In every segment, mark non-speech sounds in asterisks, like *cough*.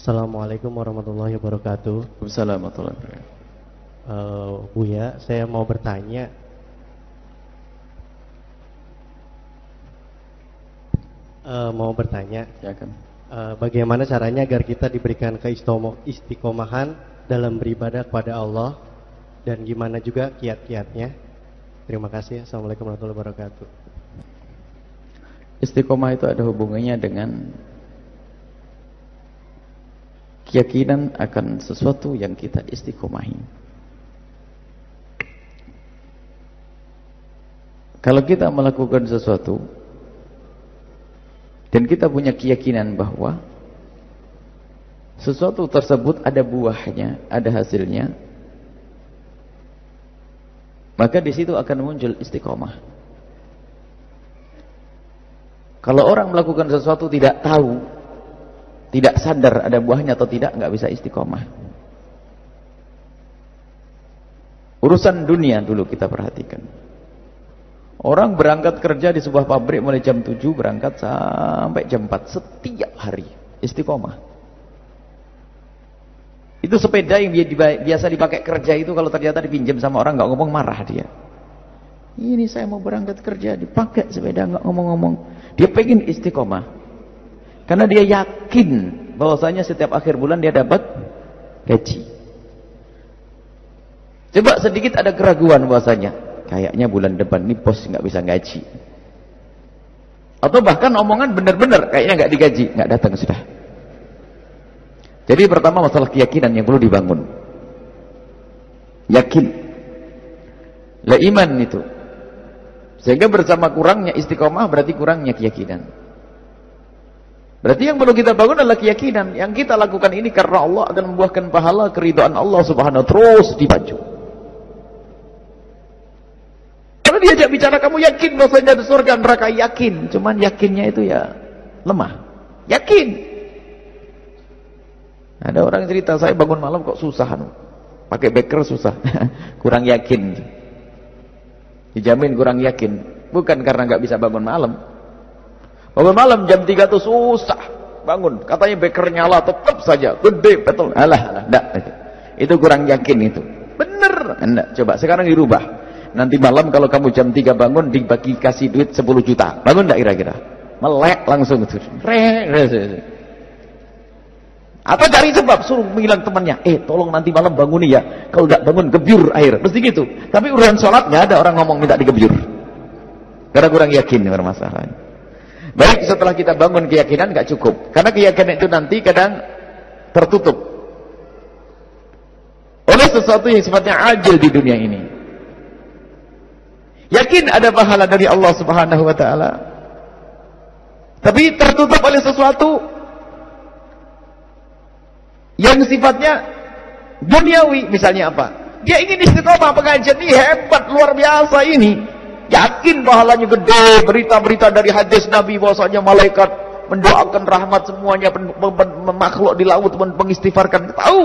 Assalamualaikum warahmatullahi wabarakatuh. Assalamualaikum warahmatullahi wabarakatuh. Uh, Buya, saya mau bertanya. Uh, mau bertanya. Ya kan. Uh, bagaimana caranya agar kita diberikan keistiqomahan dalam beribadah kepada Allah dan gimana juga kiat-kiatnya? Terima kasih. Assalamualaikum warahmatullahi wabarakatuh. Istiqomah itu ada hubungannya dengan keyakinan akan sesuatu yang kita istiqomahi. Kalau kita melakukan sesuatu dan kita punya keyakinan bahwa sesuatu tersebut ada buahnya, ada hasilnya, maka di situ akan muncul istiqomah. Kalau orang melakukan sesuatu tidak tahu tidak sadar ada buahnya atau tidak nggak bisa istiqomah. Urusan dunia dulu kita perhatikan. Orang berangkat kerja di sebuah pabrik mulai jam 7 berangkat sampai jam 4 setiap hari istiqomah. Itu sepeda yang biasa dipakai kerja itu kalau ternyata dipinjam sama orang nggak ngomong marah dia. Ini saya mau berangkat kerja dipakai sepeda nggak ngomong-ngomong. Dia pengen istiqomah karena dia yakin bahwasanya setiap akhir bulan dia dapat gaji. Coba sedikit ada keraguan bahwasanya kayaknya bulan depan ini bos nggak bisa gaji. Atau bahkan omongan benar-benar kayaknya nggak digaji, nggak datang sudah. Jadi pertama masalah keyakinan yang perlu dibangun. Yakin. Lah iman itu. Sehingga bersama kurangnya istiqomah berarti kurangnya keyakinan. Berarti yang perlu kita bangun adalah keyakinan. Yang kita lakukan ini karena Allah akan membuahkan pahala keridhaan Allah subhanahu terus dibaju. Kalau diajak bicara kamu yakin bahwasanya ada surga neraka yakin. Cuman yakinnya itu ya lemah. Yakin. Ada orang cerita saya bangun malam kok susah Pakai beker susah. *laughs* kurang yakin. Dijamin kurang yakin. Bukan karena nggak bisa bangun malam. Bangun malam jam 3 itu susah bangun. Katanya beker nyala tetap saja. Gede betul. Alah, alah, enggak. Itu kurang yakin itu. Bener. Enggak, coba sekarang dirubah. Nanti malam kalau kamu jam 3 bangun dibagi kasih duit 10 juta. Bangun enggak kira-kira? Melek langsung itu. Atau cari sebab suruh bilang temannya, "Eh, tolong nanti malam bangun ya. Kalau enggak bangun gebyur air." Mesti gitu. Tapi urusan sholat enggak ada orang ngomong minta digebyur. Karena kurang yakin bermasalahnya. Baik setelah kita bangun keyakinan gak cukup. Karena keyakinan itu nanti kadang tertutup. Oleh sesuatu yang sifatnya ajil di dunia ini. Yakin ada pahala dari Allah subhanahu wa ta'ala. Tapi tertutup oleh sesuatu yang sifatnya duniawi. Misalnya apa? Dia ingin istiqomah pengajian ini hebat, luar biasa ini. Yakin pahalanya gede. Berita-berita dari hadis Nabi bahwasanya malaikat mendoakan rahmat semuanya makhluk di laut mengistighfarkan. Tahu.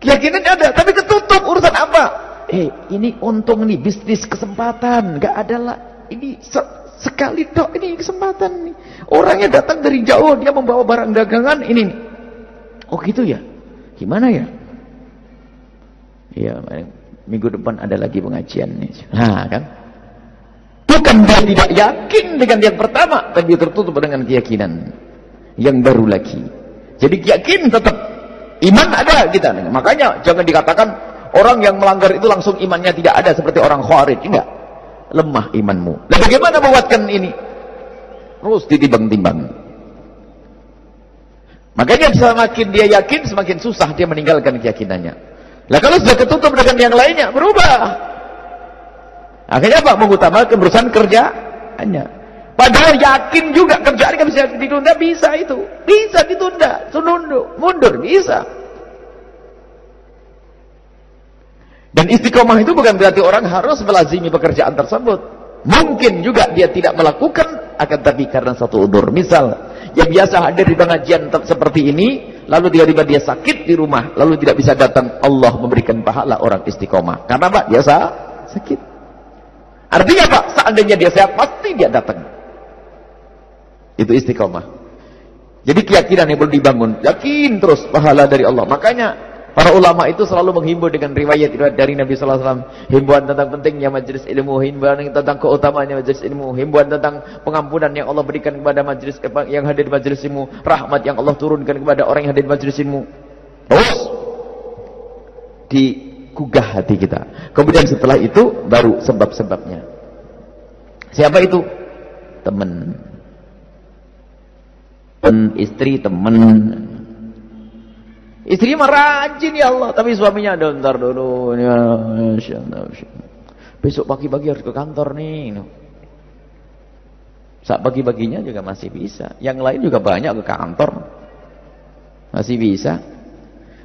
Keyakinannya ada, tapi ketutup urusan apa? Eh, ini untung nih bisnis kesempatan, enggak ada lah. Ini se sekali dok ini kesempatan nih. Orangnya datang dari jauh, dia membawa barang dagangan ini. Oh gitu ya? Gimana ya? Iya, minggu depan ada lagi pengajian nih. Nah, kan? Bukan dia tidak yakin dengan yang pertama, tapi dia tertutup dengan keyakinan yang baru lagi. Jadi yakin tetap iman ada kita. Makanya jangan dikatakan orang yang melanggar itu langsung imannya tidak ada seperti orang khawarij. Enggak. Lemah imanmu. Dan bagaimana membuatkan ini? Terus ditimbang-timbang. Makanya semakin dia yakin, semakin susah dia meninggalkan keyakinannya. Lah kalau sudah ketutup dengan yang lainnya berubah. Akhirnya apa? Mengutamakan urusan kerjaannya. Padahal yakin juga kerjaan kan bisa ditunda bisa itu. Bisa ditunda, sunundu, mundur bisa. Dan istiqomah itu bukan berarti orang harus melazimi pekerjaan tersebut. Mungkin juga dia tidak melakukan akan tapi karena satu udur. Misal yang biasa hadir di pengajian seperti ini lalu tiba-tiba dia sakit di rumah, lalu tidak bisa datang, Allah memberikan pahala orang istiqomah. Karena apa? Biasa sakit. Artinya apa? Seandainya dia sehat, pasti dia datang. Itu istiqomah. Jadi keyakinan yang perlu dibangun. Yakin terus pahala dari Allah. Makanya para ulama itu selalu menghimbau dengan riwayat-riwayat dari Nabi sallallahu alaihi wasallam, himbauan tentang pentingnya majelis ilmu, himbauan tentang keutamaannya majelis ilmu, himbauan tentang pengampunan yang Allah berikan kepada majelis yang hadir di majelis ilmu, rahmat yang Allah turunkan kepada orang yang hadir di majelis ilmu. Terus digugah hati kita. Kemudian setelah itu baru sebab-sebabnya. Siapa itu? Teman temen istri temen istri mah rajin ya Allah. Tapi suaminya ada ntar dulu ya, besok pagi-pagi harus ke kantor nih saat pagi-paginya juga masih bisa. Yang lain juga banyak ke kantor. Masih bisa.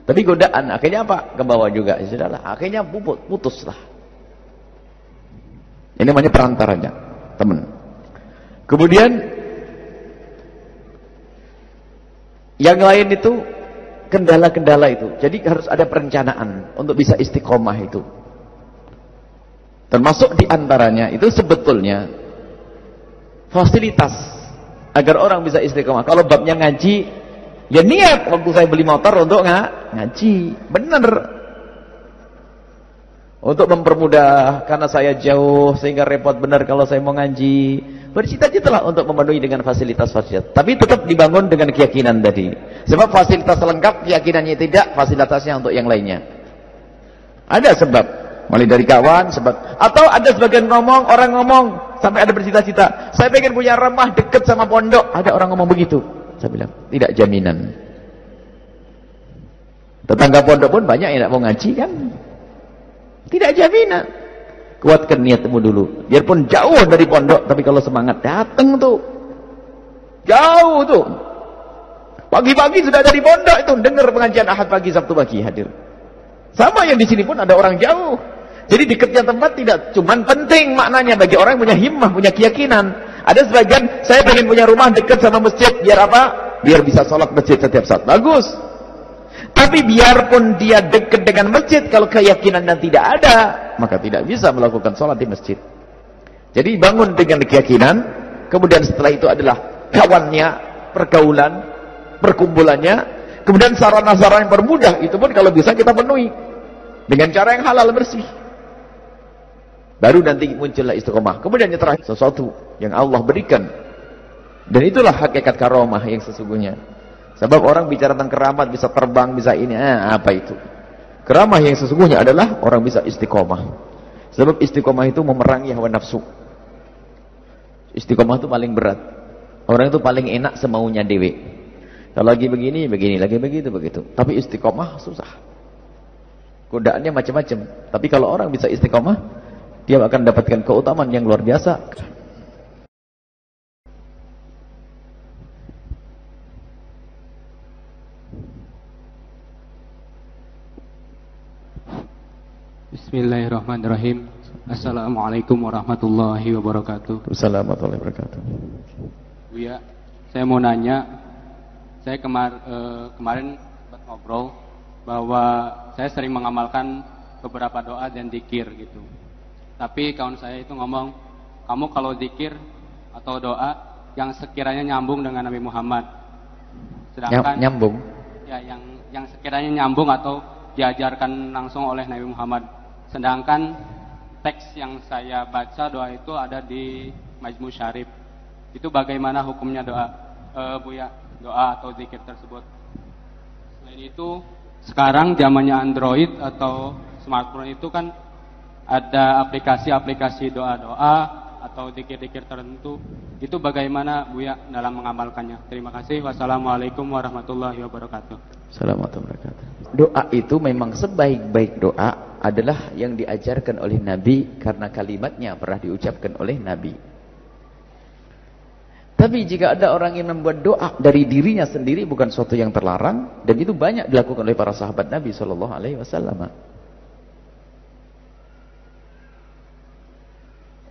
Tapi godaan akhirnya apa? Ke bawah juga. Ya sudahlah akhirnya puput putus lah ini namanya perantaranya teman. Kemudian Yang lain itu kendala-kendala itu. Jadi harus ada perencanaan untuk bisa istiqomah itu. Termasuk di antaranya itu sebetulnya fasilitas agar orang bisa istiqomah. Kalau babnya ngaji, ya niat waktu saya beli motor untuk nggak ngaji. Benar. Untuk mempermudah karena saya jauh sehingga repot benar kalau saya mau ngaji. Bercita-citalah untuk memenuhi dengan fasilitas-fasilitas. Tapi tetap dibangun dengan keyakinan tadi. Sebab fasilitas lengkap, keyakinannya tidak, fasilitasnya untuk yang lainnya. Ada sebab. Mulai dari kawan, sebab. Atau ada sebagian ngomong, orang ngomong, sampai ada bercita-cita. Saya pengen punya rumah dekat sama pondok. Ada orang ngomong begitu. Saya bilang, tidak jaminan. Tetangga pondok pun banyak yang tidak mau ngaji kan. Tidak jaminan. Kuatkan niatmu dulu. Biarpun jauh dari pondok, tapi kalau semangat datang tuh. Jauh tuh. Pagi-pagi sudah ada di pondok itu dengar pengajian Ahad pagi Sabtu pagi hadir. Sama yang di sini pun ada orang jauh. Jadi dekatnya tempat tidak cuman penting maknanya bagi orang yang punya himmah, punya keyakinan. Ada sebagian saya ingin punya rumah dekat sama masjid biar apa? Biar bisa sholat masjid setiap saat. Bagus. Tapi biarpun dia dekat dengan masjid, kalau keyakinannya tidak ada, maka tidak bisa melakukan sholat di masjid. Jadi bangun dengan keyakinan, kemudian setelah itu adalah kawannya, pergaulan, perkumpulannya, kemudian sarana-sarana yang bermudah, itu pun kalau bisa kita penuhi. Dengan cara yang halal bersih. Baru nanti muncullah istiqomah. Kemudian yang terakhir, sesuatu yang Allah berikan. Dan itulah hakikat karomah yang sesungguhnya. Sebab orang bicara tentang keramat bisa terbang, bisa ini, eh, apa itu? Keramah yang sesungguhnya adalah orang bisa istiqomah. Sebab istiqomah itu memerangi hawa nafsu. Istiqomah itu paling berat. Orang itu paling enak semaunya dewe. Kalau lagi begini, begini, lagi begitu, begitu. Tapi istiqomah susah. Godaannya macam-macam. Tapi kalau orang bisa istiqomah, dia akan dapatkan keutamaan yang luar biasa. Bismillahirrahmanirrahim. Assalamualaikum warahmatullahi wabarakatuh. Assalamualaikum warahmatullahi wabarakatuh. Buya, saya mau nanya, saya kemar, eh, kemarin ngobrol bahwa saya sering mengamalkan beberapa doa dan dikir gitu. Tapi kawan saya itu ngomong, kamu kalau dikir atau doa yang sekiranya nyambung dengan Nabi Muhammad. Sedangkan nyambung. Ya, yang yang sekiranya nyambung atau diajarkan langsung oleh Nabi Muhammad Sedangkan teks yang saya baca doa itu ada di Majmu Syarif. Itu bagaimana hukumnya doa e, Buya, doa atau zikir tersebut. Selain itu, sekarang zamannya Android atau smartphone itu kan ada aplikasi-aplikasi doa-doa atau dikir-dikir tertentu. Itu bagaimana Buya dalam mengamalkannya? Terima kasih. Wassalamualaikum warahmatullahi wabarakatuh. Assalamualaikum warahmatullahi wabarakatuh. Doa itu memang sebaik-baik doa adalah yang diajarkan oleh Nabi karena kalimatnya pernah diucapkan oleh Nabi. Tapi jika ada orang yang membuat doa dari dirinya sendiri bukan suatu yang terlarang dan itu banyak dilakukan oleh para sahabat Nabi Shallallahu Alaihi Wasallam.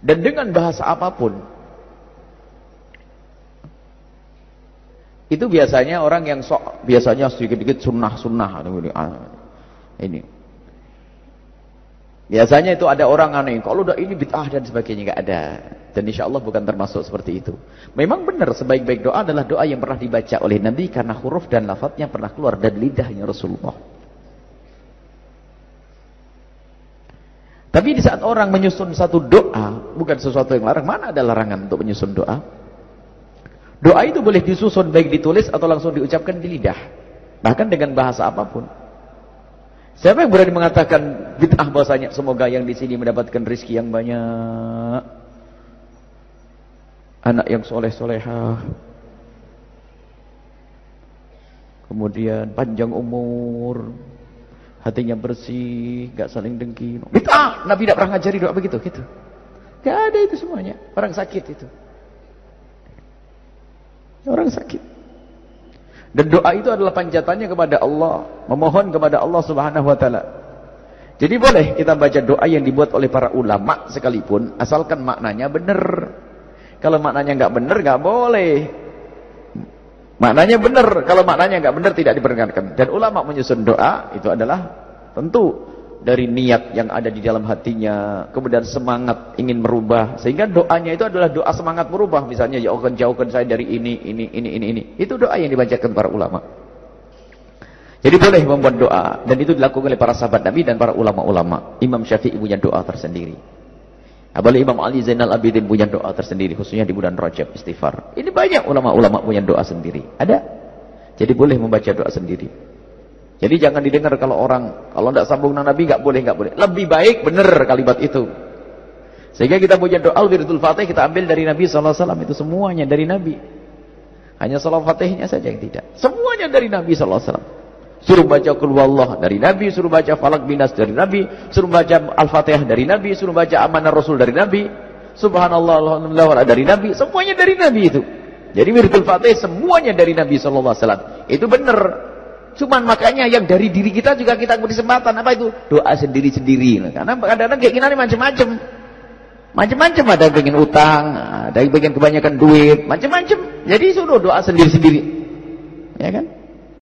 Dan dengan bahasa apa pun, itu biasanya orang yang sok biasanya sedikit-sedikit sunnah-sunnah ini Biasanya itu ada orang aneh, kalau udah ini bid'ah dan sebagainya nggak ada. Dan insya Allah bukan termasuk seperti itu. Memang benar sebaik-baik doa adalah doa yang pernah dibaca oleh Nabi karena huruf dan lafadznya pernah keluar dari lidahnya Rasulullah. Tapi di saat orang menyusun satu doa, bukan sesuatu yang larang, mana ada larangan untuk menyusun doa? Doa itu boleh disusun baik ditulis atau langsung diucapkan di lidah. Bahkan dengan bahasa apa pun. Siapa yang berani mengatakan bid'ah bahasanya semoga yang di sini mendapatkan rizki yang banyak anak yang soleh-solehah, kemudian panjang umur, hatinya bersih, gak saling dengki. Bid'ah, Nabi tidak pernah ngajari doa begitu, gitu. Gak ada itu semuanya. Orang sakit itu. Orang sakit. Dan doa itu adalah panjatannya kepada Allah, memohon kepada Allah Subhanahu wa taala. Jadi boleh kita baca doa yang dibuat oleh para ulama sekalipun asalkan maknanya benar. Kalau maknanya nggak benar, nggak boleh. Maknanya benar. Kalau maknanya nggak benar, tidak diperkenankan. Dan ulama menyusun doa itu adalah tentu dari niat yang ada di dalam hatinya, kemudian semangat ingin merubah, sehingga doanya itu adalah doa semangat merubah. Misalnya, ya Allah jauhkan saya dari ini, ini, ini, ini, ini. Itu doa yang dibacakan para ulama. Jadi boleh membuat doa dan itu dilakukan oleh para sahabat Nabi dan para ulama-ulama. Imam Syafi'i punya doa tersendiri. Apalagi Imam Ali Zainal Abidin punya doa tersendiri khususnya di bulan Rajab istighfar. Ini banyak ulama-ulama punya doa sendiri. Ada. Jadi boleh membaca doa sendiri. Jadi jangan didengar kalau orang kalau tidak sambung dengan Nabi nggak boleh nggak boleh. Lebih baik benar kalimat itu. Sehingga kita punya doa wirdul Fatih kita ambil dari Nabi sallallahu alaihi wasallam itu semuanya dari Nabi. Hanya salat Fatihnya saja yang tidak. Semuanya dari Nabi sallallahu alaihi wasallam. Suruh baca kul wallah dari Nabi, suruh baca falak binas dari Nabi, suruh baca Al-Fatihah dari Nabi, suruh baca amanah Rasul dari Nabi, subhanallah alhamdulillah dari Nabi, semuanya dari Nabi itu. Jadi wiridul Fatih semuanya dari Nabi sallallahu alaihi wasallam. Itu benar. Cuman makanya yang dari diri kita juga kita beri kesempatan apa itu? Doa sendiri-sendiri. Karena kadang-kadang keinginannya macam-macam. Macam-macam ada yang pengen utang, ada yang pengen kebanyakan duit, macam-macam. Jadi suruh doa sendiri-sendiri. Ya kan?